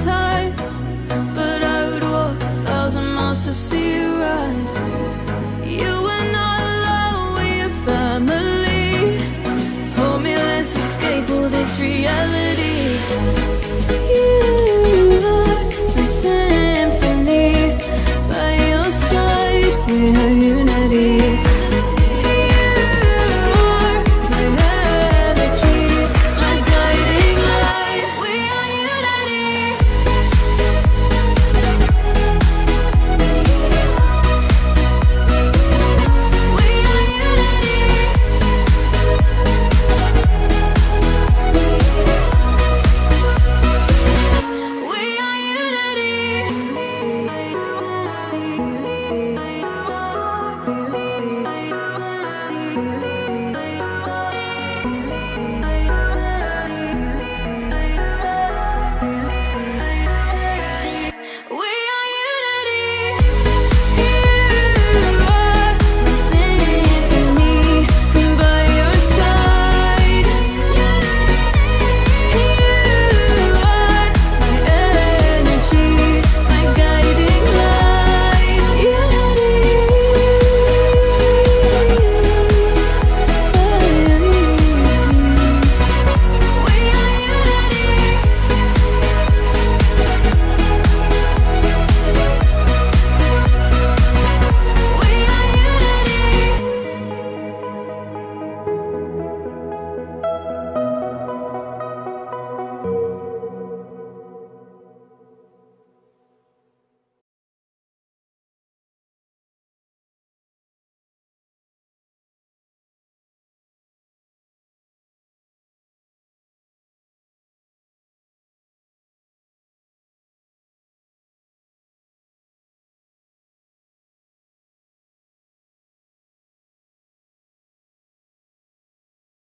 sometimes, but I would walk a thousand miles to see you rise. You were not alone with your family. Hold me, let's escape all this reality.